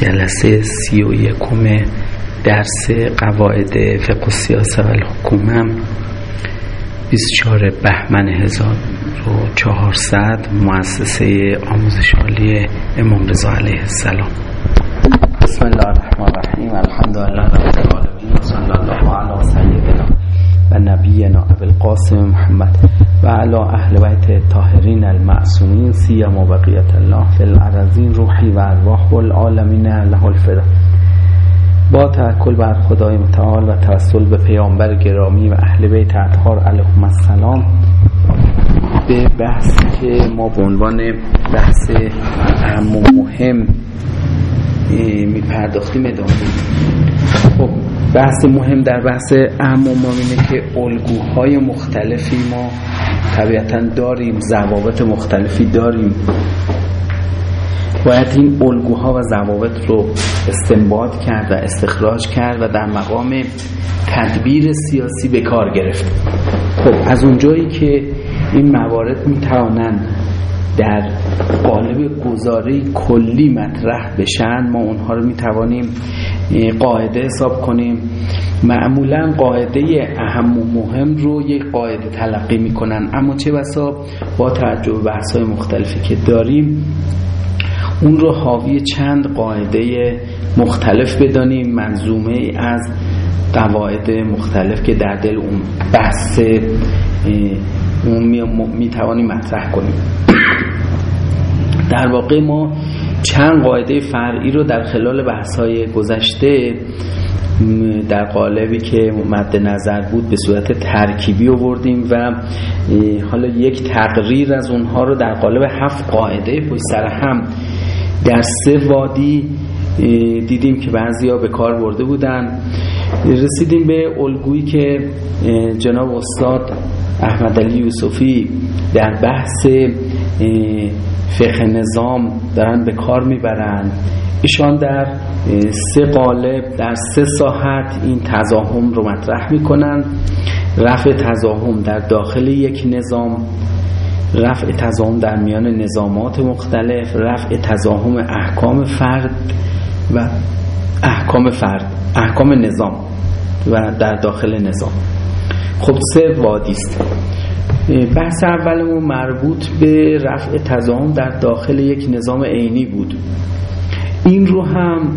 جلسه سی و درس قواعد فقه و سیاسه و الحکومه 24 بهمن 1400 مؤسسه آموزش عالی امام رضا علیه السلام. بسم الله الرحمن الرحیم. الحمد لله رب العالمین. و صلی الله علی سیدنا و نبینا ابو القاسم محمد و علی اهل بیت طاهرین المعصومین سیما بقیت الله فی الارضین روحی و ارواح العالمین له الفدا. با توکل بر خدای متعال و توسل به پیامبر گرامی و اهل بیت اطهار علیهم السلام. به بحثی که ما به عنوان بحث اهم و مهم می پرداختیم ادامه. خب بحث مهم در بحث مهم اینه که الگوهای مختلفی ما طبیعتا داریم ضوابط مختلفی داریم. باید این الگوها و ضوابط رو استنباط کرد و استخراج کرد و در مقام تدبیر سیاسی به کار گرفت. خب از اونجایی که این موارد می‌توانند در قالب گزاره کلی مطرح بشن ما اونها رو می‌توانیم قاعده حساب کنیم. معمولا قاعده اهم و مهم رو یک قاعده تلقی می‌کنن. اما چه بسا؟ با توجه به بحث های مختلفی که داریم اون رو حاوی چند قاعده مختلف بدانیم. منظومه از قواعد مختلف که در دل اون بحث اون می توانیم مطرح کنیم. در واقع ما چند قاعده فرعی رو در خلال بحث های گذشته در قالبی که مد نظر بود به صورت ترکیبی آوردیم و حالا یک تقریر از اونها رو در قالب هفت قاعده پشت سر هم در سه وادی دیدیم که بعضی ها به کار برده بودن. رسیدیم به الگویی که جناب استاد احمد علی یوسفی در بحث فقه نظام دارن به کار می‌برند ایشان در سه قالب در سه ساحت این تزاهم رو مطرح می‌کنن. رفع تزاهم در داخل یک نظام رفع تزاهم در میان نظامات مختلف رفع تزاهم احکام فرد و احکام فرد احکام نظام و در داخل نظام. خب سه وادی است. بحث اولمون مربوط به رفع تزاهم در داخل یک نظام عینی بود. این رو هم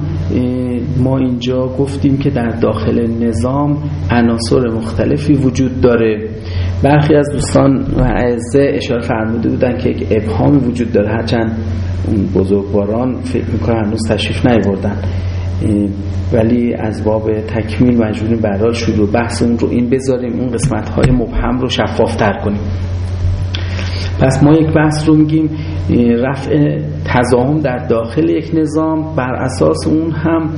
ما اینجا گفتیم که در داخل نظام عناصر مختلفی وجود داره. برخی از دوستان و اعزه اشاره فرموده بودن که یک ابهامی وجود داره. هرچند بزرگواران فکر می‌کنن هنوز تشریف نیاوردن. ولی از باب تکمیل مجبوریم برحال شروع بحث اون رو این بذاریم اون قسمت های مبهم رو شفافتر کنیم. پس ما یک بحث رو میگیم رفع تضاهم در داخل یک نظام بر اساس اون هم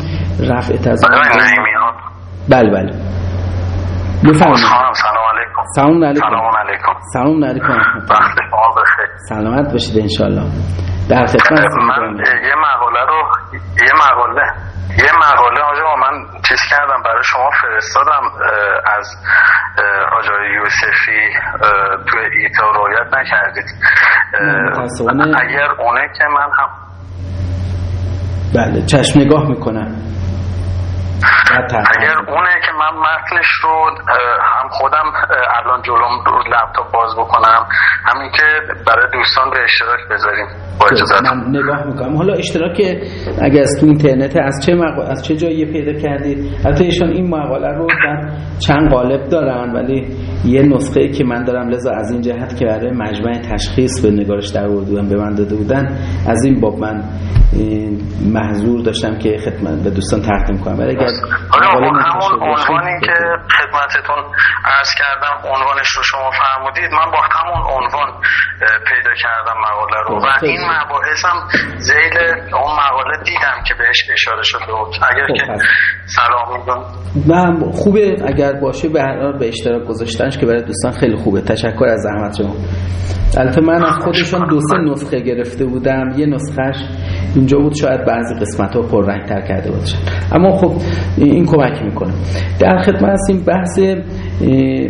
رفع تضاهم بله بله. بفرمایید. سلام علیکم. سلام علیکم. سلام علیکم. سلام علیکم. سلامت باشید انشالله در خدمت من یه مقاله رو یه مقاله. یه مقاله آجا من چیز کردم برای شما فرستادم از آجای یوسفی تو ایتا رویت نکردید. اگر اونه که من هم بله چشم نگاه می‌کنم. اگر اونه که من متنش رو هم خودم الان جلوم رو لپتاپ باز بکنم. همین که برای دوستان به اشتراک بذاریم. با اجازت من نگاه می‌کنم. حالا اشتراک اگر از تو اینترنت از چه مقا... از چه جایی پیدا کردید؟ البته ایشان این مقاله رو در چند قالب دارن ولی یه نسخه که من دارم لذا از این جهت که برای مجمع تشخیص به نگارش در بودن به من داده بودن از این باب من محضور داشتم که خدمت به دوستان تقدیم کنم. ولی اگر حالا همون عنوانی که خدمتتون عرض کردم عنوانش رو شما فرمودید من با همون عنوان پیدا کردم مقاله رو. و این مباحث هم زیل اون مقاله دیدم که بهش اشاره شده بود. اگر که سلام میگم. و خوبه اگر باشه به به اشتراک گذاشتنش که برای دوستان خیلی خوبه. تشکر از زحمت شما. البته من از خودشون دو سه نسخه گرفته بودم. یه نسخهش اینجا بود شاید بعضی قسمت ها پررنگ تر کرده باشن اما خب این کمک می‌کنه. در خدمت هستیم بحث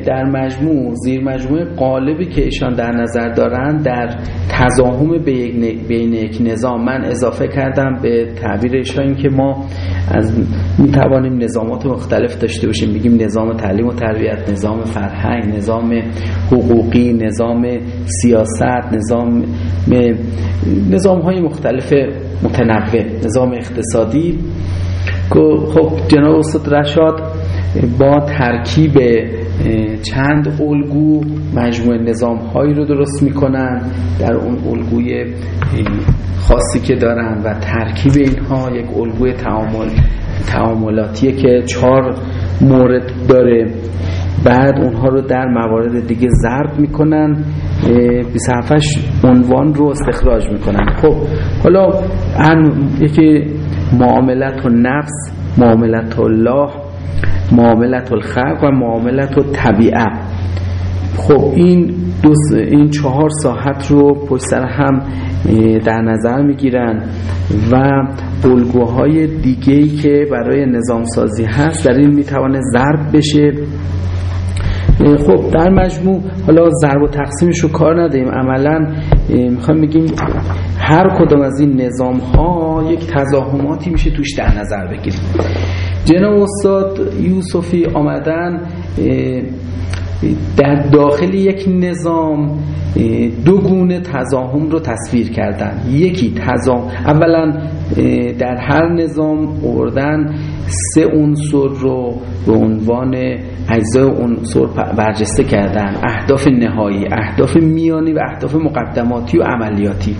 در مجموع زیر مجموع قالبی که ایشان در نظر دارن در تضاهم بین یک نظام. من اضافه کردم به تعبیر ایشان که ما از می توانیم نظامات مختلف داشته باشیم. بگیم نظام تعلیم و تربیت نظام فرهنگ نظام حقوقی نظام سیاست نظام نظام های مختلف متنوع نظام اقتصادی. خب جناب استاد رشاد با ترکیب چند الگو مجموعه نظام هایی رو درست می‌کنن. در اون الگوی خاصی که دارن و ترکیب اینها یک الگوی تعامل تعاملاتیه که چهار مورد داره. بعد اونها رو در موارد دیگه ضرب می‌کنن 27 عنوان رو استخراج می‌کنن. خب حالا یکی معاملت و نفس معاملت الله. معاملت الخلق و معاملت و طبیعه خب این دو این چهار ساحت رو پشت سر هم در نظر می‌گیرن و الگوهای دیگه ای که برای نظام سازی هست در این می‌توانه ضرب بشه. خب در مجموع حالا ضرب و تقسیمش رو کار نداریم. عملا می‌خوام بگیم هر کدام از این نظام ها یک تضاهماتی میشه توش در نظر بگیریم. جناب استاد یوسفی آمدن در داخل یک نظام دو گونه تزاهم رو تصویر کردن. یکی تزاهم اولا در هر نظام آوردن سه عنصر رو به عنوان اجزای عنصر برجسته کردن. اهداف نهایی اهداف میانی و اهداف مقدماتی و عملیاتی.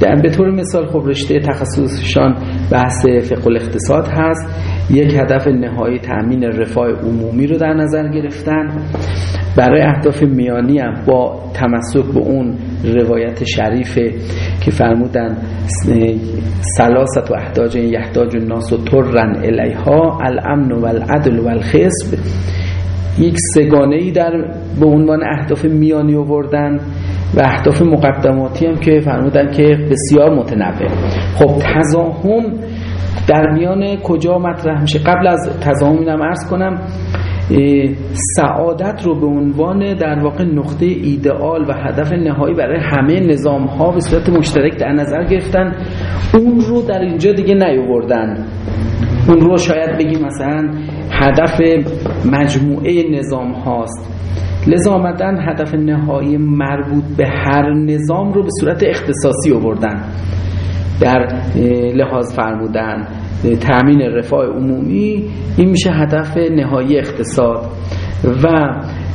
در به طور مثال خب رشته تخصصشان بحث فقه الاقتصاد هست. یک هدف نهایی تأمین رفاه عمومی رو در نظر گرفتن. برای اهداف میانی هم با تمسک به اون روایت شریفه که فرمودن سلاست و احتاج یحتاج الناس و ترن الیها الامن و العدل و الخصب یک سگانه ای در به عنوان اهداف میانی آوردن. و اهداف مقدماتی هم که فرمودن که بسیار متنوع. خب تزاهم در میان کجا مطرح میشه؟ قبل از تزاهم اینم عرض کنم سعادت رو به عنوان در واقع نقطه ایدئال و هدف نهایی برای همه نظام ها به صورت مشترک در نظر گرفتن. اون رو در اینجا دیگه نیاوردن. اون رو شاید بگیم مثلا هدف مجموعه نظام هاست لذا آمدن هدف نهایی مربوط به هر نظام رو به صورت اختصاصی آوردن. در لحاظ فرمودن تأمین رفاه عمومی این میشه هدف نهایی اقتصاد. و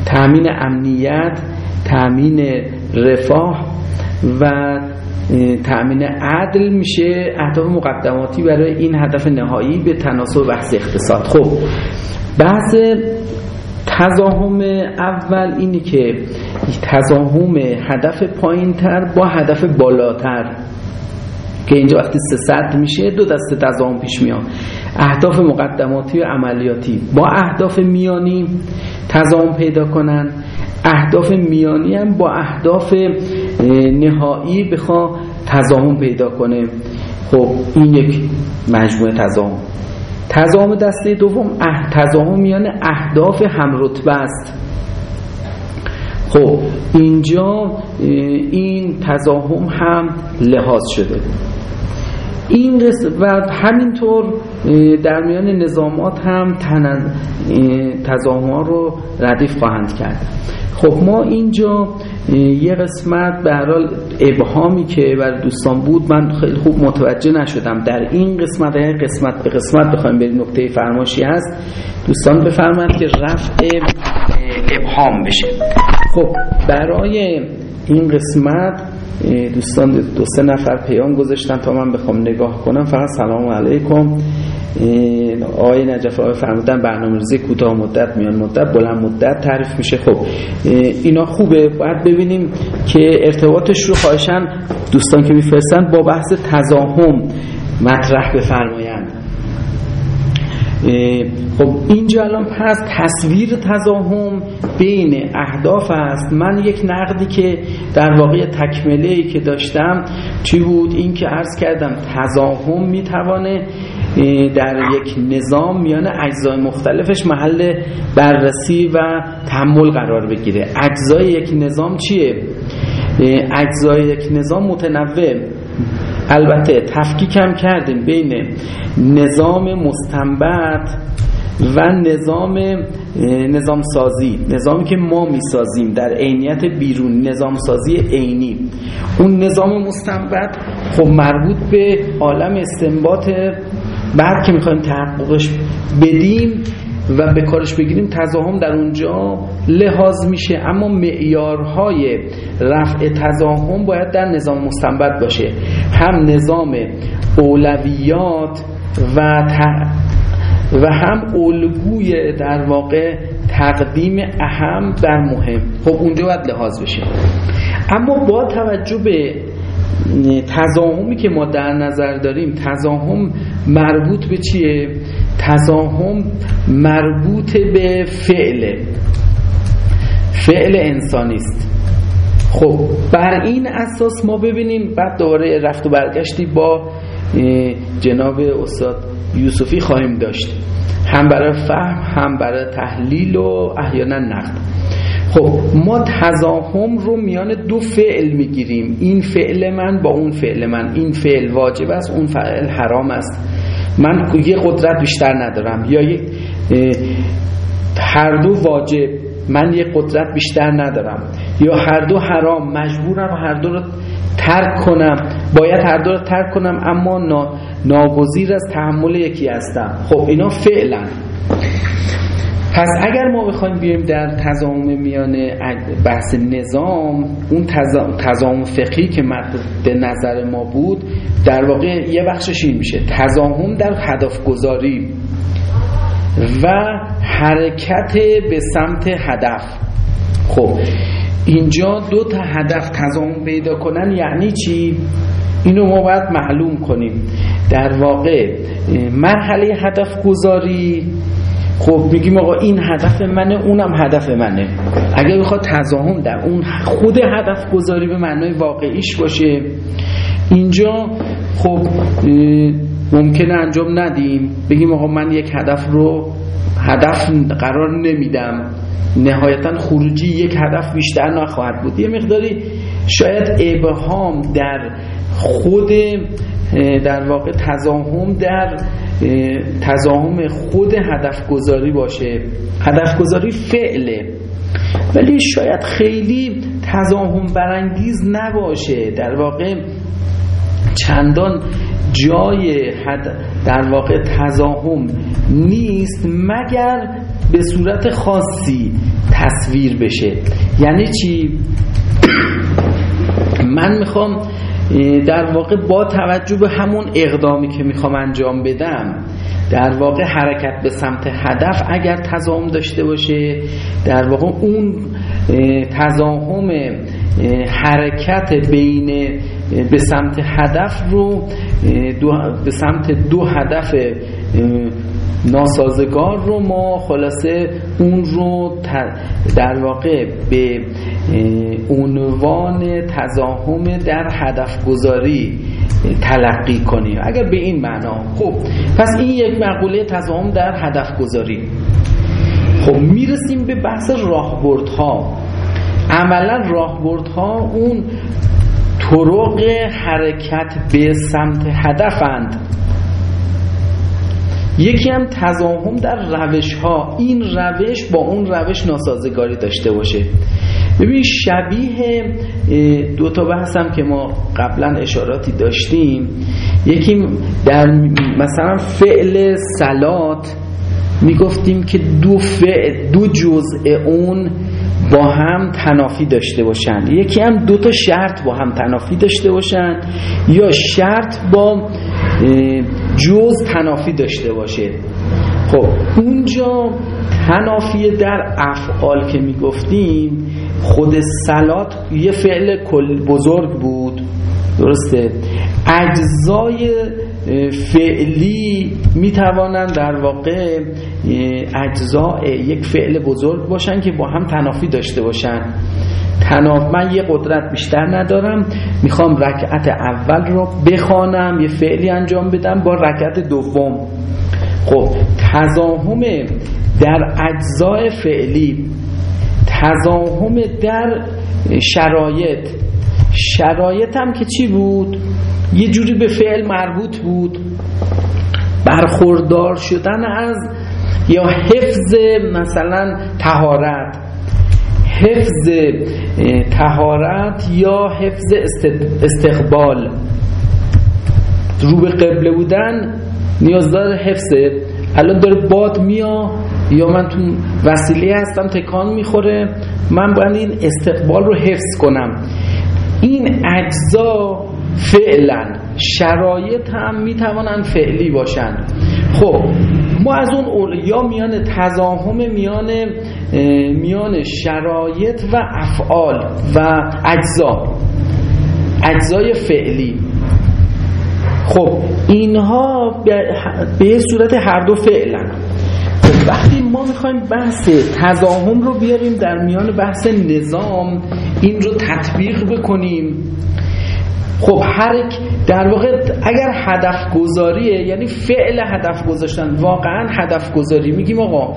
تأمین امنیت تأمین رفاه و تأمین عدل میشه اهداف مقدماتی برای این هدف نهایی به تناسب بحث اقتصاد. خب بحث تزاهم اول اینی که تزاهم هدف پایین تر با هدف بالاتر. که اینجا وقتی سه صد میشه دو دسته تضاهم پیش میاد. اهداف مقدماتی و عملیاتی. با اهداف میانی تضاهم پیدا کنن. اهداف میانی هم با اهداف نهایی بخوا تضاهم پیدا کنه. خب این یک مجموعه تضاهم. تضاهم دسته دوم تضاهم میان اهداف هم رتبه است. خب اینجا این تضاهم هم لحاظ شده. این و همینطور در میان نظامات هم تضاهم رو ردیف خواهند کرد. خب ما اینجا یه قسمت به هر ابهامی که بر دوستان بود من خیلی خوب متوجه نشدم. در این قسمت قسمت به قسمت بخوایم بریم نکته فرماشی هست. دوستان بفرمایند که رفع ابهام بشه. خب برای این قسمت دوستان دو سه نفر پیام گذاشتن تا من بخوام نگاه کنم. فقط سلام علیکم. آقای نجف آقای فرمودن برنامه ریزی کوتاه مدت میان مدت بلند مدت تعریف میشه. خب اینا خوبه. باید ببینیم که ارتباطش رو خواهشن دوستان که میفرستن با بحث تزاهم مطرح بفرمایند. خب اینجا الان پس تصویر تزاهم بین اهداف است. من یک نقدی که در واقع تکمله که داشتم چی بود؟ این که عرض کردم تزاهم می‌توانه در یک نظام میان اجزای مختلفش محل بررسی و تحمل قرار بگیره. اجزای یک نظام چیه؟ اجزای یک نظام متنوع. البته تفکیک هم کردیم بین نظام مستنبت و نظام نظام سازی نظامی که ما می‌سازیم در عینیت بیرون نظام سازی عینی. اون نظام مستنبت خب مربوط به عالم استنباط بعد که می‌خوایم تحققش بدیم و به کارش بگیریم تزاهم در اونجا لحاظ میشه. اما معیارهای رفع تزاهم باید در نظام مستنبت باشه. هم نظام اولویات و و هم الگوی در واقع تقدیم اهم در مهم. خب اونجا باید لحاظ بشه. اما با توجه به تزاهمی که ما در نظر داریم تزاهم مربوط به چیه؟ تزاهم مربوط به فعل. فعل انسانی است. خب بر این اساس ما ببینیم بعد دوباره رفت و برگشتی با جناب استاد یوسفی خواهیم داشت. هم برای فهم هم برای تحلیل و احیانا نقد. خب ما تزاهم رو میان دو فعل می‌گیریم. این فعل من با اون فعل من. این فعل واجب است اون فعل حرام است. من یه قدرت بیشتر ندارم. یا یک هر دو واجب من یه قدرت بیشتر ندارم. یا هر دو حرام مجبورم هر دو رو ترک کنم. باید هر دو رو ترک کنم اما ناگزیر از تحمل یکی هستم. خب اینا فعلا پس اگر ما بخوایم بیایم در تضامن میان بحث نظام اون تضامن فقهی که مد نظر ما بود در واقع یه بخشش این میشه. تضامن در هدف گذاری و حرکت به سمت هدف. خب اینجا دو تا هدف تضامن پیدا کنن یعنی چی؟ اینو ما باید معلوم کنیم. در واقع مرحله هدف گذاری خب میگیم آقا این هدف منه اونم هدف منه. اگر بخواد تضاهم در اون خود هدف گذاری به معنای واقعیش باشه. اینجا خب ممکنه انجام ندیم. بگیم آقا من یک هدف رو هدف قرار نمیدم. نهایتا خروجی یک هدف بیشتر نخواهد بود. یه مقداری شاید ابهام در خود در واقع تزاهم در تزاهم خود هدف گذاری باشه. هدف گذاری فعله. ولی شاید خیلی تزاهم برانگیز نباشه. در واقع چندان جای در واقع تزاهم نیست مگر به صورت خاصی تصویر بشه. یعنی چی؟ من می‌خوام در واقع با توجه به همون اقدامی که می‌خوام انجام بدم در واقع حرکت به سمت هدف اگر تضاهم داشته باشه در واقع اون تضاهم حرکت بین به سمت هدف رو به سمت دو هدف ناسازگار رو ما خلاصه اون رو در واقع به عنوان تزاهم در هدف گذاری تلقی کنیم. اگر به این معنا خب پس این یک مقوله تزاهم در هدف گذاری خب می‌رسیم به بحث راهبردها. عملا راهبردها اون طرق حرکت به سمت هدفند. یکی هم تزاهم در روش ها این روش با اون روش ناسازگاری داشته باشه. ببین شبیه دو تا بحثم که ما قبلا اشاراتی داشتیم. یکی در مثلا فعل سلات می‌گفتیم که دو فعل دو جزء اون با هم تنافی داشته باشن. یکی هم دو تا شرط با هم تنافی داشته باشن. یا شرط با جز تنافی داشته باشه. خب اونجا تنافی در افعال که می‌گفتیم خود سلات یه فعل کل بزرگ بود. درسته؟ اجزای فعلی می‌توانند در واقع اجزاء یک فعل بزرگ باشن که با هم تنافی داشته باشن. تناف من یه قدرت بیشتر ندارم. می‌خوام رکعت اول رو بخوانم یه فعلی انجام بدم با رکعت دوم. خب تزاهم در اجزای فعلی تزاهم در شرایط. شرایط هم که چی بود؟ یه جوری به فعل مربوط بود. برخوردار شدن از یا حفظ مثلا تهارت حفظ تهارت یا حفظ استقبال. رو به قبله بودن نیاز داره حفظه الان داره باد میا یا من تو وسیله هستم تکان می‌خوره من باید این استقبال رو حفظ کنم. این اجزا فعلا شرایط هم می‌توانند فعلی باشند. خب ما از اون یا میان تزاهم میان میان شرایط و افعال و اجزا اجزای فعلی. خب اینها به صورت هر دو فعلا خب وقتی ما می‌خوایم بحث تزاهم رو بیاریم در میان بحث نظام این رو تطبیق بکنیم. خب هر در واقع اگر هدف گذاریه یعنی فعل هدف گذاشتن واقعا هدف گذاری میگیم آقا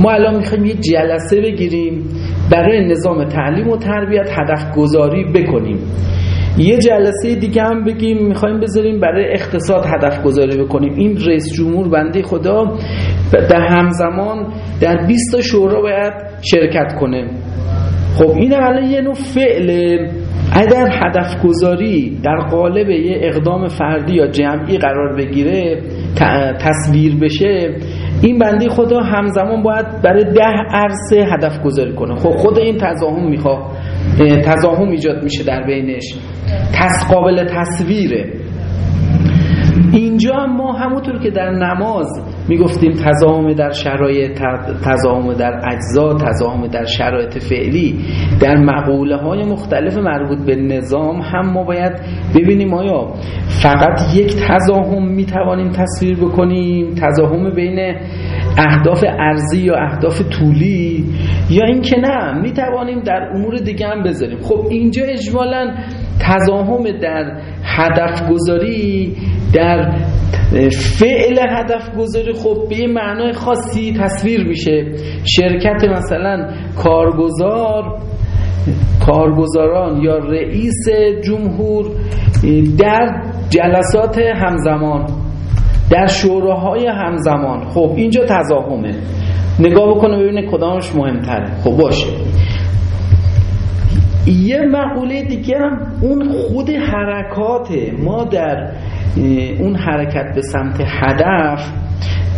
ما الان می‌خوایم یه جلسه بگیریم برای نظام تعلیم و تربیت هدف گذاری بکنیم. یه جلسه دیگه هم بگیم می‌خوایم بذاریم برای اقتصاد هدف گذاری بکنیم. این رئیس جمهور بنده خدا در همزمان در 20 تا شورا باید شرکت کنه. خب این الان یه نوع فعله. اگر هدف گذاری در قالب یه اقدام فردی یا جمعی قرار بگیره تصویر بشه این بندی خدا همزمان باید برای ده عرصه هدف گذاری کنه. خب خود این تضاهم می‌خواد تضاهم ایجاد میشه در بینش. تس قابل تصویره. اینجا ما همونطور که در نماز می‌گفتیم تضاهم در شرایط تضاهم در اجزا تضاهم در شرایط فعلی در مقوله های مختلف مربوط به نظام هم ما باید ببینیم آیا فقط یک تضاهم می‌توانیم تصویر بکنیم؟ تضاهم بین اهداف ارزی یا اهداف طولی؟ یا اینکه نه می‌توانیم در امور دیگه هم بذاریم. خب اینجا اجمالا تضاهم در هدف گذاری در فعل هدف گذاری خب به معنای خاصی تصویر میشه. شرکت مثلا کارگزار کارگزاران یا رئیس جمهور در جلسات همزمان. در شوراهای همزمان. خب اینجا تضاهمه. نگاه بکنه ببینه کدامش مهمتره. خب باشه. یه مقوله دیگه هم اون خود حرکات ما در اون حرکت به سمت هدف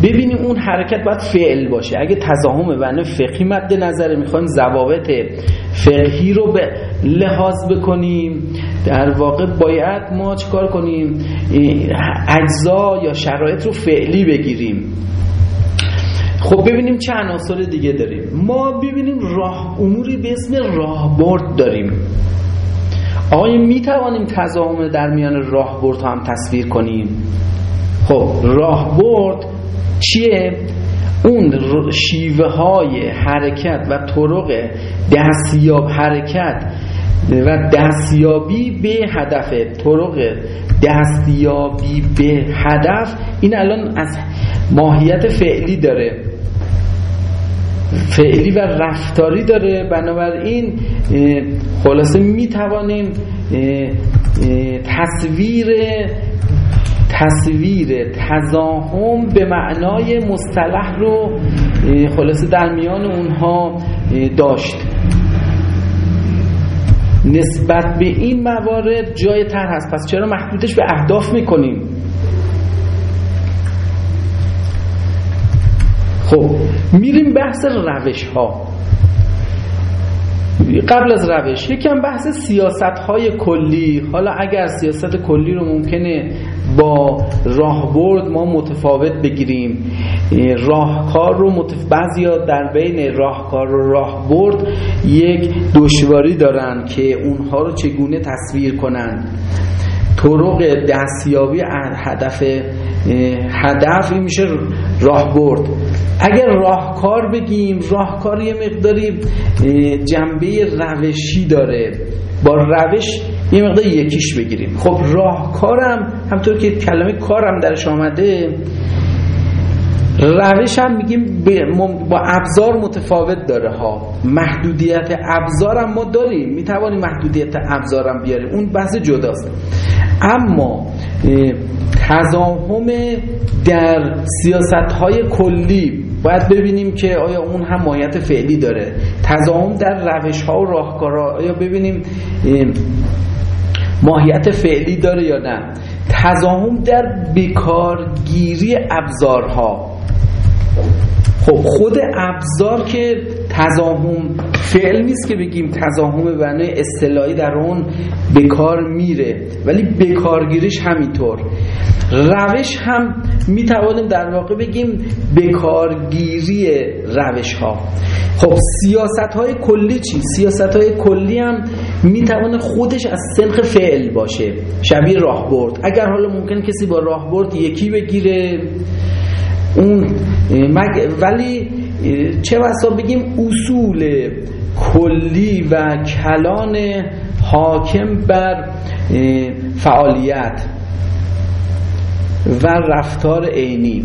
ببینیم اون حرکت باید فعل باشه. اگه تضاهم بنه فقهی مد نظر می‌خوایم ضوابط فقهی رو به لحاظ بکنیم. در واقع باید ما چیکار کنیم؟ اجزا یا شرایط رو فعلی بگیریم. خب ببینیم چه عناصر دیگه داریم. ما ببینیم راه اموری به اسم راهبرد داریم. آیا می توانیم تضاهم در میان راهبرد هم تصویر کنیم؟ خب راهبرد چیه؟ اون شیوه های حرکت و طرق دستیاب حرکت و دستیابی به هدف طرق دستیابی به هدف این الان از ماهیت فعلی داره. فعلی و رفتاری داره. بنابراین خلاصه می توانیم تصویر تصویر تزاهم به معنای مصطلح رو خلاصه در میان اونها داشت. نسبت به این موارد جای تر هست. پس چرا محدودش به اهداف می‌کنیم؟ خب میریم بحث روش ها قبل از روش یکم بحث سیاست های کلی. حالا اگر سیاست کلی رو ممکنه با راهبرد ما متفاوت بگیریم. راهکار رو متف... بعضیا در بین راهکار و راهبرد یک دشواری دارن که اونها رو چگونه تصویر کنن. طرق دستیابی هدف هدف این میشه راهبرد. اگر راهکار بگیم راهکار یه مقداری جنبه روشی داره. با روش یه مقدار یکیش بگیریم. خب راهکارم همطور که کلمه کارم درش آمده روش هم میگیم با ابزار متفاوت داره ها. محدودیت ابزار هم ما داریم. می‌توانیم محدودیت ابزار هم بیاریم. اون بحث جداست. اما تضاهم در سیاست های کلی باید ببینیم که آیا اون هم ماهیت فعلی داره. تضاهم در روش ها و راهکارها آیا ببینیم ماهیت فعلی داره یا نه. تضاهم در بکارگیری ابزارها. خب خود ابزار که تضاهم فعل نیست که بگیم تضاهم به اصطلاحی در اون به کار میره ولی بکارگیریش همینطور. روش هم می‌توانیم در واقع بگیم بکارگیری روش ها خب سیاست های کلی چی؟ سیاست های کلی هم می‌توانه خودش از سنخ فعل باشه شبیه راهبرد. اگر حالا ممکن کسی با راهبرد یکی بگیره اون ولی چه بسا بگیم اصول کلی و کلان حاکم بر فعالیت و رفتار عینی.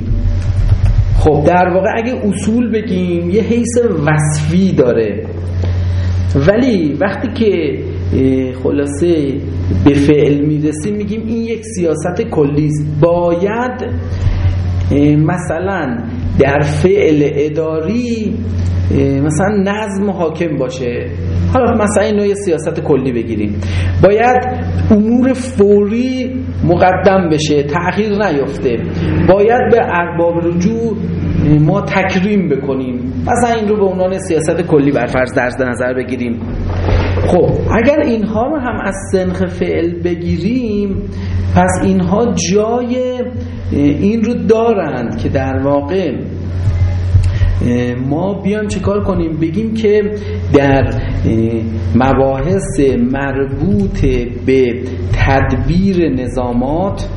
خب در واقع اگه اصول بگیم یه حیث وصفی داره. ولی وقتی که خلاصه به فعل می‌رسیم میگیم این یک سیاست کلی باید مثلا در فعل اداری مثلا نظم حاکم باشه. حالا مثلا این نوع سیاست کلی بگیریم. باید امور فوری مقدم بشه تأخیر نیفته. باید به ارباب رجوع ما تکریم بکنیم. مثلا این رو به عنوان سیاست کلی برفرض در نظر بگیریم. خب اگر اینها رو هم از سنخ فعل بگیریم پس اینها جای این رو دارند که در واقع ما بیام چیکار کنیم؟ بگیم که در مباحث مربوط به تدبیر نظامات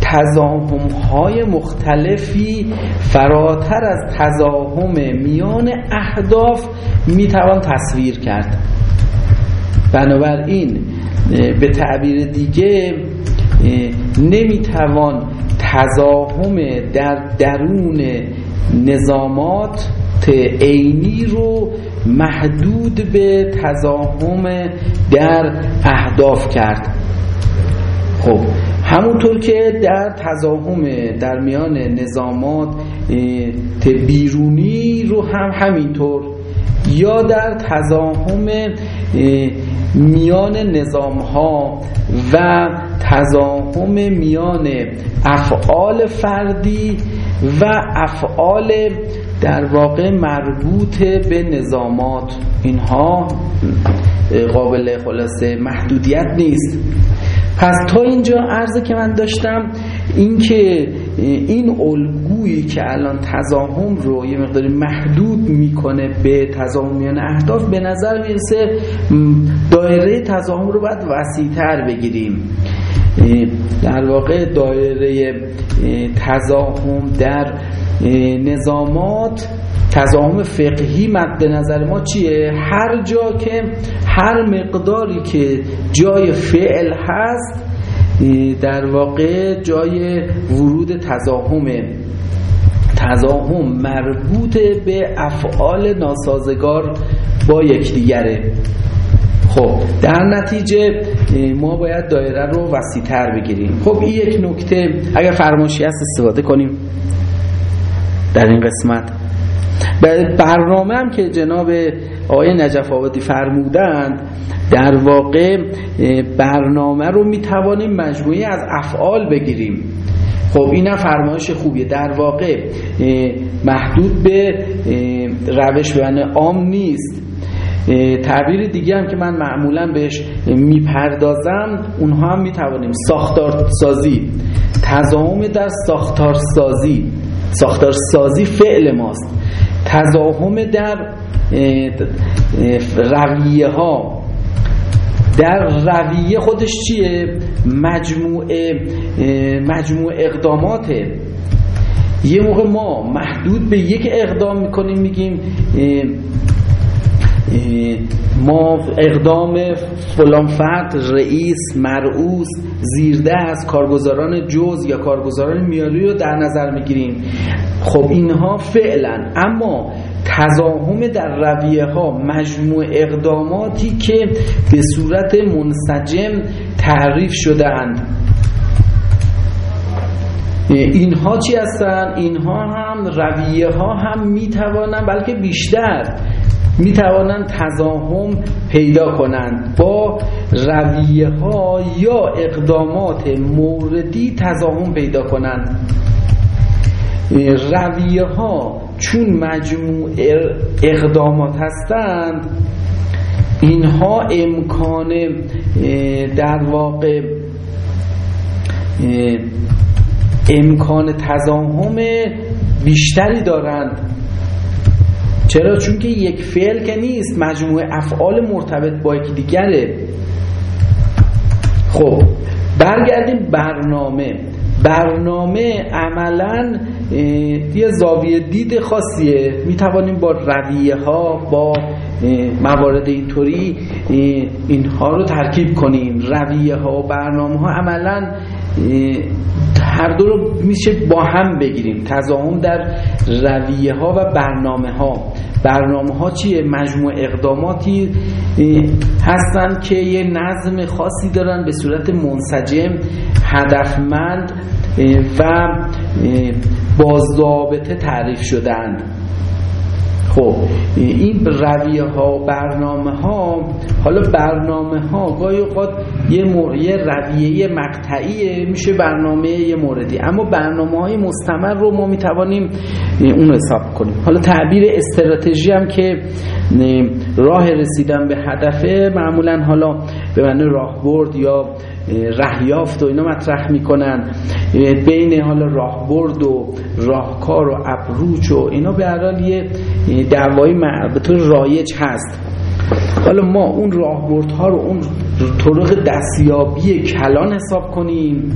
تزاهم های مختلفی فراتر از تزاهم میان اهداف می‌توان تصویر کرد. بنابراین به تعبیر دیگه نمی‌توان تزاهم در درون نظامات عینی رو محدود به تزاهم در اهداف کرد. خب همونطور که در تزاهم در میان نظامات بیرونی رو هم همینطور یا در تزاهم میان نظام ها و تزاهم میان افعال فردی و افعال در واقع مربوط به نظامات. اینها قابل خلاصه محدودیت نیست. پس تا اینجا عرضه که من داشتم اینکه این الگویی که الان تزاهم رو یه مقداری محدود می‌کنه به تزاهم میان اهداف به نظر می‌رسه دایره تزاهم رو باید وسیعتر بگیریم. در واقع دایره تزاهم در نظامات تزاهم فقهی مد نظر ما چیه؟ هر جا که هر مقداری که جای فعل هست در واقع جای ورود تزاهمه تزاهم مربوط به افعال ناسازگار با یکدیگره. خب در نتیجه ما باید دایره رو وسیعتر بگیریم. خب این یک نکته. اگر فرماشی هست استفاده کنیم. در این قسمت. برنامه هم که جناب آقای نجف آبادی فرمودند در واقع برنامه رو می‌توانیم مجموعی از افعال بگیریم. خب این فرمایش خوبیه. در واقع محدود به روش بیان عام نیست. تعبیر دیگه هم که من معمولا بهش می‌پردازم اونها هم می‌توانیم. ساختار سازی تضاهم در ساختار سازی ساختار سازی فعل ماست. تضاهم در رویه ها در رویه خودش چیه؟ مجموعه مجموع اقداماته. یه موقع ما محدود به یک اقدام می‌کنیم میگیم ما اقدام فلان فرد رئیس مرعوس زیرده از کارگزاران جز یا کارگزاران میاری رو در نظر می‌گیریم خب اینها فعلا اما تضاهم در رویه ها مجموع اقداماتی که به صورت منسجم تعریف شدهاند اینها چی هستن؟ اینها هم رویه ها هم می‌توانند بلکه بیشتر می‌توانند تضاهم پیدا کنند با رویه ها یا اقدامات موردی تضاهم پیدا کنند. رویه ها چون مجموع اقدامات هستند اینها امکان در واقع امکان تضاهم بیشتری دارند. چرا؟ چون که یک فعل که نیست مجموعه افعال مرتبط با یکی دیگره. خب برگردیم برنامه. برنامه عملا یه زاویه دید خاصیه. می توانیم با رویه ها با موارد اینطوری اینها رو ترکیب کنیم. رویه ها و برنامه ها عملا هر دو رو میشه با هم بگیریم. تضاهم در رویه ها و برنامه ها برنامه ها چیه؟ مجموع اقداماتی هستند که یه نظم خاصی دارن به صورت منسجم هدفمند و با ضابطه تعریف شدند خب این رویه ها برنامه ها حالا برنامه ها گاهی اوقات یه موریه رویه مقطعیه میشه برنامه یه موردی. اما برنامه های مستمر رو ما می‌توانیم اون حساب کنیم. حالا تعبیر استراتژی هم که راه رسیدن به هدفه معمولا حالا به معنی راهبرد یا رهیافت و اینا مطرح می‌کنن. بین حالا راهبرد و راهکار و ابروچ و اینا به هر یه دعوای به رایج هست. حالا ما اون راهبردها رو اون طرق دستیابی کلان حساب کنیم.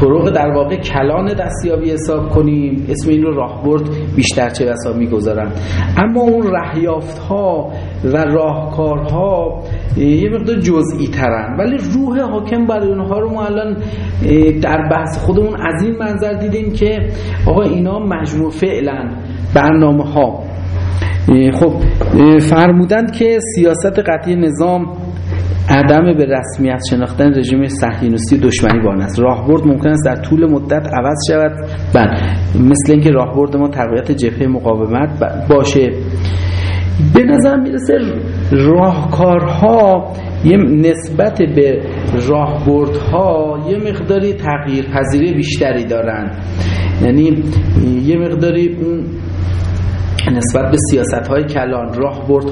طرق در واقع کلان دستیابی حساب کنیم اسم این رو راهبرد بیشتر چه بسا می‌گذارن. اما اون رهیافت ها و راهکارها یه مقدار جزئی ترن ولی روح حاکم برای اونها رو ما الان در بحث خودمون از این منظر دیدیم که آقا اینا مجموع فعلا برنامه ها خب فرمودند که سیاست قطعی نظام عدم به رسمیت شناختن رژیم صهیونیستی دشمنی با است. راهبرد ممکن است در طول مدت عوض شود. بله مثل اینکه راهبرد ما تقویت جبهه مقاومت باشه. به نظر می‌رسه راهکارها یه نسبت به راهبردها یه مقداری تغییر پذیری بیشتری دارن. یعنی یه مقداری اون نسبت به سیاست های کلان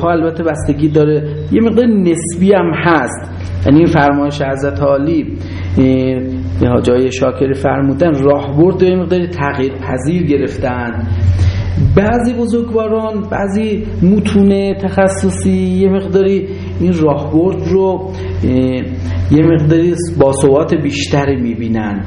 ها البته بستگی داره. یه مقدار نسبی هم هست. یعنی این فرمایش حضرت عالی جای شاکری فرمودن راهبرد یه مقداری تغییر پذیر گرفتن. بعضی بزرگواران بعضی متون تخصصی یه مقداری این راهبرد رو یه مقداری با بیشتری می‌بینن.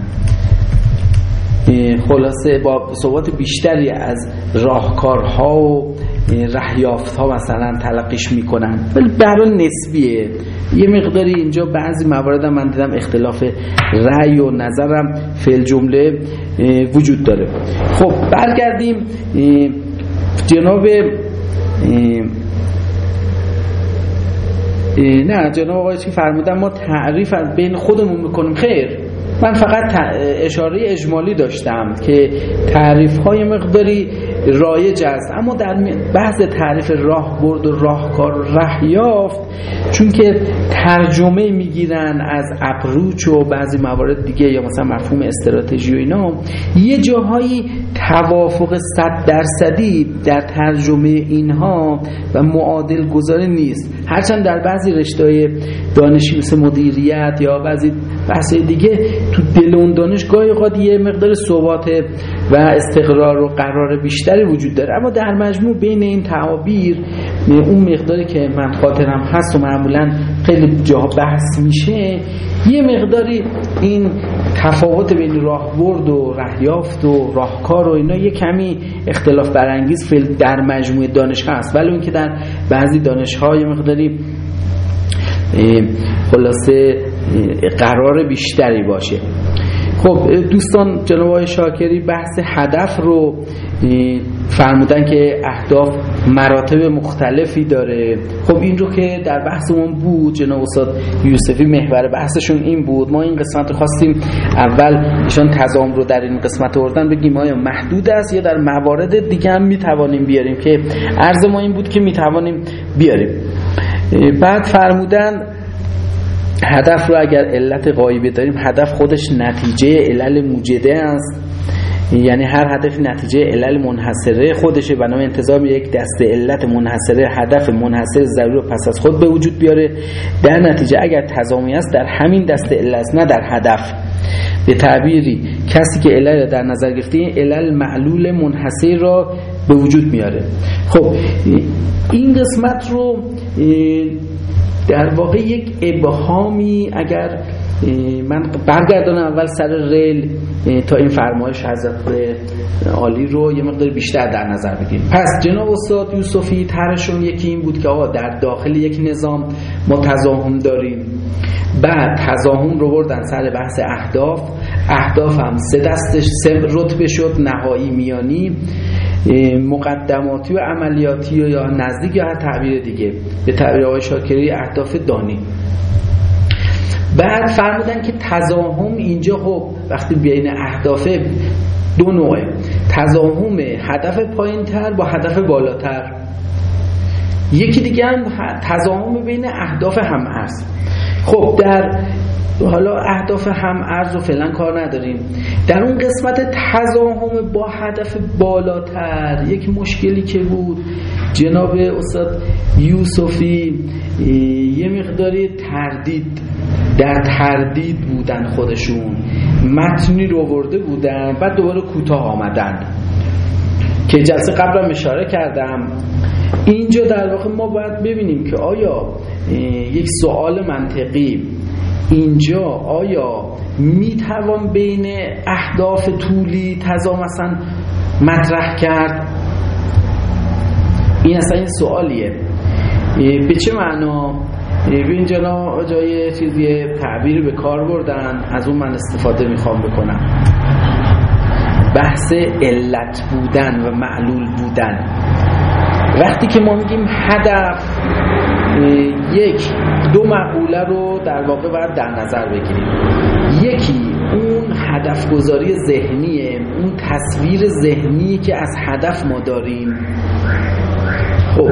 خلاصه با صحبت بیشتری از راهکارها و رهیافت ها مثلا تلقیش می‌کنن. ولی برای نسبیه. یه مقداری اینجا بعضی موارد من دیدم اختلاف رأی و نظرم فعل جمله وجود داره. خب برگردیم جناب نه جناب آقای چی فرمودن؟ ما تعریف بین خودمون می‌کنیم. خیر. من فقط اشاره اجمالی داشتم که تعریف های مقداری رایج است. اما در بحث تعریف راه برد و راهکار و رهیافت چون که ترجمه می‌گیرن از اپروچ و بعضی موارد دیگه یا مثلا مفهوم استراتژی و اینا. یه جاهایی توافق صد درصدی در ترجمه اینها و معادل گذاره نیست. هرچند در بعضی رشته دانشی مثل مدیریت یا بعضی بحث دیگه تو دل اون دانش گاهی یه مقدار ثبات و استقرار و قرار بیشتری وجود داره. اما در مجموع بین این تعابیر اون مقداری که من خاطرم هست و معمولا خیلی جا بحث میشه یه مقداری این تفاوت بین راهبرد و رهیافت و راهکار و اینا یه کمی اختلاف برانگیز در مجموعه دانش هست. ولی اون که در بعضی دانش های مقداری خلاصه قرار بیشتری باشه. خب دوستان جناب شاکری بحث هدف رو فرمودن که اهداف مراتب مختلفی داره. خب این رو که در بحثمون بود جناب استاد یوسفی محور بحثشون این بود. ما این قسمت رو خواستیم اول ایشان تضام رو در این قسمت آوردن بگیم آیا محدود است یا در موارد دیگه هم می‌توانیم بیاریم که عرض ما این بود که می‌توانیم بیاریم. بعد فرمودن هدف رو اگر علت غایبه داریم هدف خودش نتیجه علل موجده است. یعنی هر هدف نتیجه علل منحصره خودشه. بنابراین انتظام یک دست علت منحصره هدف منحصر ضرور پس از خود به وجود بیاره. در نتیجه اگر تضامی است در همین دست علت نه در هدف. به تعبیری کسی که علل در نظر گرفته علل معلول منحصر را به وجود میاره. خب این قسمت رو در واقع یک ابهامی اگر من برگردانم اول سر ریل تا این فرمایش حضرت عالی رو یه مقدار بیشتر در نظر بگیریم. پس جناب استاد یوسفی ترشون یکی این بود که آقا در داخل یک نظام ما تضاهم داریم. بعد تضاهم رو بردن سر بحث اهداف. اهداف هم سه دستش سه رتبه شد نهایی میانی. مقدماتی و عملیاتی و یا نزدیک یا تعبیر دیگه. به تعبیر آقای شاکری اهداف دانی. بعد فرمودن که تزاهم اینجا خب وقتی بین اهداف دو نوعه. تزاهم هدف پایین تر با هدف بالاتر. یکی دیگه هم تزاهم بین اهداف هم هست. خب در حالا اهداف هم ارز و فعلا کار نداریم. در اون قسمت تزاهم با هدف بالاتر یک مشکلی که بود جناب استاد یوسفی یه مقداری تردید در تردید بودن خودشون. متنی رو ورده بودن بعد دوباره کوتاه آمدن. که جلسه قبلا اشاره کردم. اینجا در واقع ما باید ببینیم که آیا یک سوال منطقی اینجا آیا می‌توان بین اهداف طولی تضا مثلا مطرح کرد؟ این اصلا این سوالیه. به چه معنا؟ به اینجا جای چیزی تعبیر به کار بردن از اون من استفاده می‌خوام بکنم. بحث علت بودن و معلول بودن. وقتی که ما میگیم هدف یک دو مقوله رو در واقع باید در نظر بگیریم. یکی اون هدف گذاری ذهنیه اون تصویر ذهنی که از هدف ما داریم. خب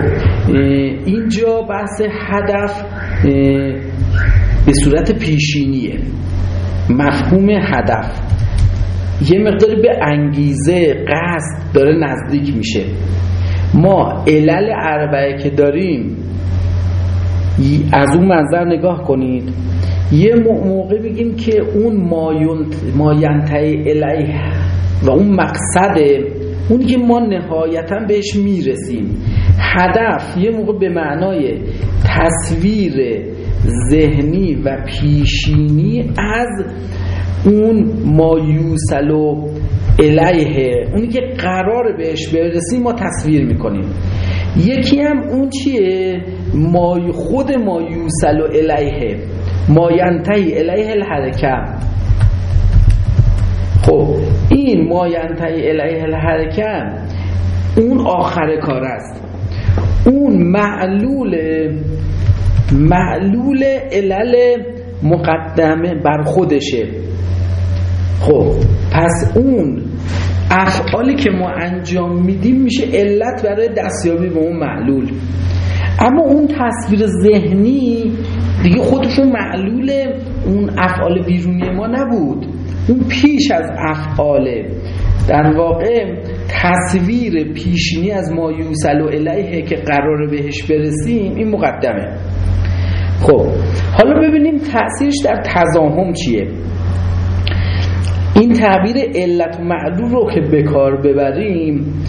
اینجا بحث هدف به صورت پیشینیه. مفهوم هدف. یه مقداری به انگیزه قصد داره نزدیک میشه. ما علل اربعه که داریم از اون منظر نگاه کنید. یه موقع بگیم که اون ماینتای الیه و اون مقصد اونی که ما نهایتا بهش می‌رسیم. هدف یه موقع به معنای تصویر ذهنی و پیشینی از اون مایوسل و الیه اونی که قرار بهش برسیم ما تصویر می‌کنیم. یکی هم اون چیه؟ ما خود ما یوسل و الیه. ما ینتهی الیه الحرکه. خب این ما ینتهی الیه الحرکه اون آخر کار است. اون معلول معلول علل مقدمه بر خودشه. خب پس اون افعالی که ما انجام میدیم میشه علت برای دستیابی به اون معلول. اما اون تصویر ذهنی دیگه خودشون معلول اون افعال بیرونی ما نبود. اون پیش از افعاله در واقع تصویر پیشینی از ما یوسل و الیه که قرار بهش برسیم این مقدمه. خب حالا ببینیم تأثیرش در تضاهم چیه. این تعبیر علت معلول رو که به کار ببریم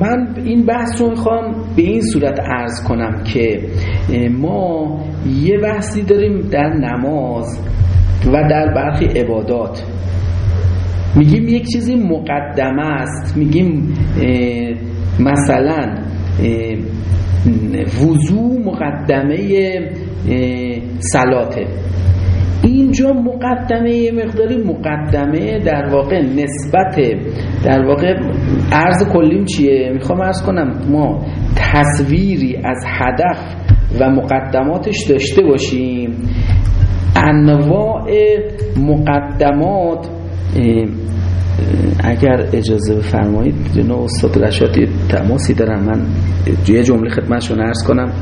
من این بحث رو می‌خوام به این صورت عرض کنم که ما یه بحثی داریم در نماز و در برخی عبادات. میگیم یک چیزی مقدمه است میگیم مثلا وضوع مقدمه سلاته. اینجا مقدمه یه مقداری مقدمه در واقع نسبت در واقع عرض کلیم چیه؟ می‌خوام عرض کنم ما تصویری از هدف و مقدماتش داشته باشیم. انواع مقدمات اگر اجازه بفرمایید جناب استاد رشادی تماسی دارم. من یه جمله خدمتشون عرض کنم.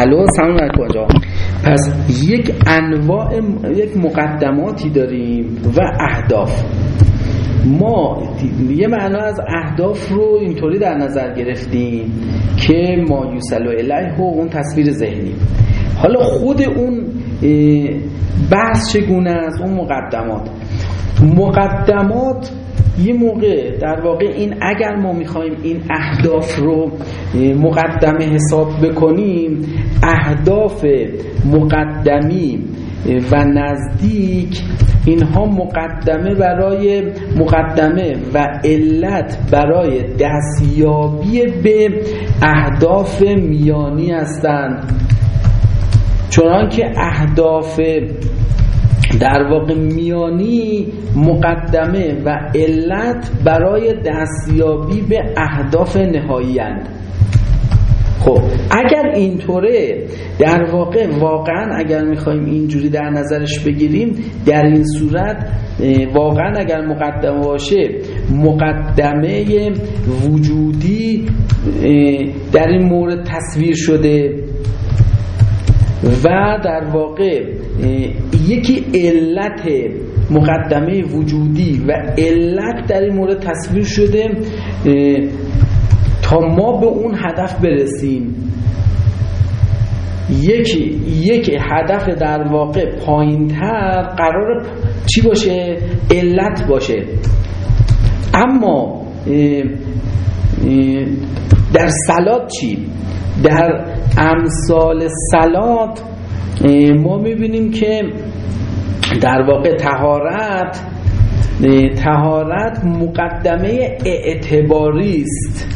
الو سلام علیکم. پس یک انواع یک مقدماتی داریم و اهداف. ما یه معنا از اهداف رو اینطوری در نظر گرفتیم که ما یوسلو الیه و اون تصویر ذهنی. حالا خود اون بحث چگونه است؟ اون مقدمات. مقدمات یه موقع در واقع این اگر ما می‌خوایم این اهداف رو مقدمه حساب بکنیم اهداف مقدمی و نزدیک اینها مقدمه برای مقدمه و علت برای دستیابی به اهداف میانی هستند. چنان که اهداف در واقع میانی مقدمه و علت برای دستیابی به اهداف نهایی خب اگر اینطوره در واقع واقعا اگر می‌خوایم اینجوری در نظرش بگیریم در این صورت واقعا اگر مقدمه باشه مقدمه وجودی در این مورد تصویر شده. و در واقع یکی علت مقدمه وجودی و علت در این مورد تصویر شده تا ما به اون هدف برسیم. یکی یک هدف در واقع پایینتر قرار چی باشه؟ علت باشه. اما در سلات چی؟ در امثال سلات ما می‌بینیم که در واقع تهارت تهارت مقدمه اعتباری است.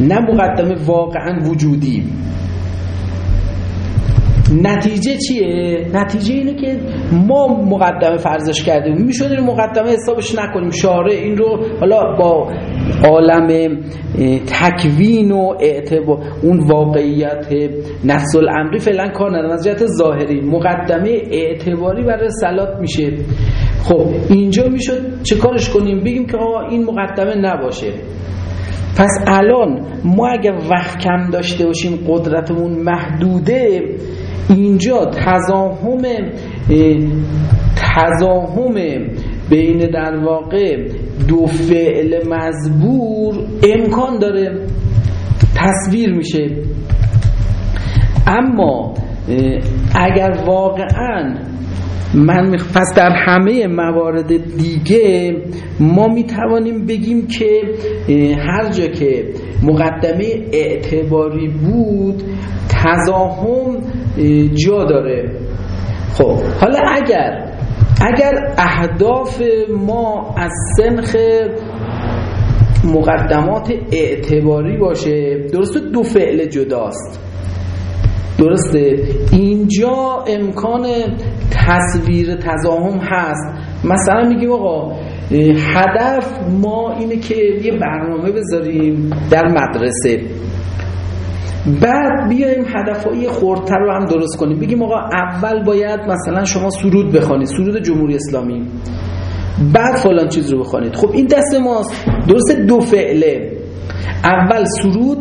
نه مقدمه واقعا وجودی. نتیجه چیه؟ نتیجه اینه که ما مقدمه فرضش کردیم. می‌شد این مقدمه حسابش نکنیم. شاره این رو حالا با عالم تکوین و اعتبار اون واقعیت نفس الامری فعلا کار ندارم از جهت ظاهری. مقدمه اعتباری برای سلات میشه. خب اینجا می‌شد چه کارش کنیم؟ بگیم که آقا این مقدمه نباشه. پس الان ما اگر وقت کم داشته باشیم قدرتمون محدوده اینجا تزاهم تزاهم بین در واقع دو فعل مزبور امکان داره تصویر میشه. اما اگر واقعا من پس در همه موارد دیگه ما می توانیم بگیم که هر جا که مقدمه اعتباری بود تزاهم جا داره. خب حالا اگر اگر اهداف ما از سنخ مقدمات اعتباری باشه درسته دو فعل جداست. درسته؟ اینجا امکان تصویر تزاهم هست. مثلا میگیم آقا هدف ما اینه که یه برنامه بذاریم در مدرسه. بعد بیایم هدفهای خورتر رو هم درست کنیم. بگیم آقا اول باید مثلا شما سرود بخوانید. سرود جمهوری اسلامی. بعد فلان چیز رو بخوانید. خب این دست ماست. درست دو فعله. اول سرود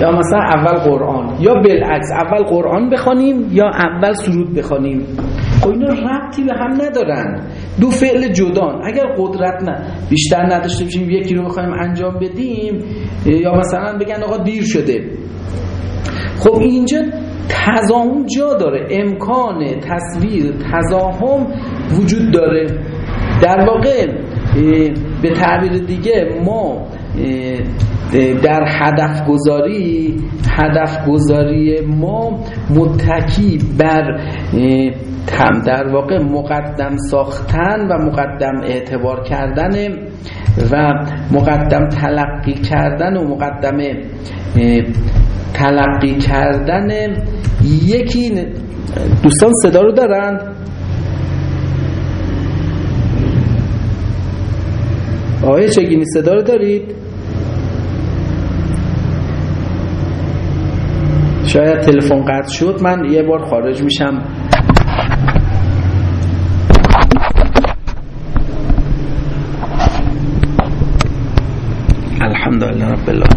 یا مثلا اول قرآن. یا بالعکس اول قرآن بخوانیم یا اول سرود بخوانیم. خب اینا ربطی به هم ندارن. دو فعل جدان. اگر قدرت نه بیشتر نداشته باشیم یکی رو بخوایم انجام بدیم یا مثلا بگن آقا دیر شده. خب اینجا تزاهم جا داره. امکان تصویر تزاهم وجود داره. در واقع به تعبیر دیگه ما در هدف گذاری هدف گذاری ما متکی بر در واقع مقدم ساختن و مقدم اعتبار کردن و مقدم تلقی کردن و مقدم تلقی کردن یکی دوستان صدا رو دارن؟ آقای چگینی صدا رو دارید؟ شاید تلفن قطع شد. من یه بار خارج میشم. الحمدلله رب العالمین.